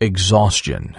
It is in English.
exhaustion.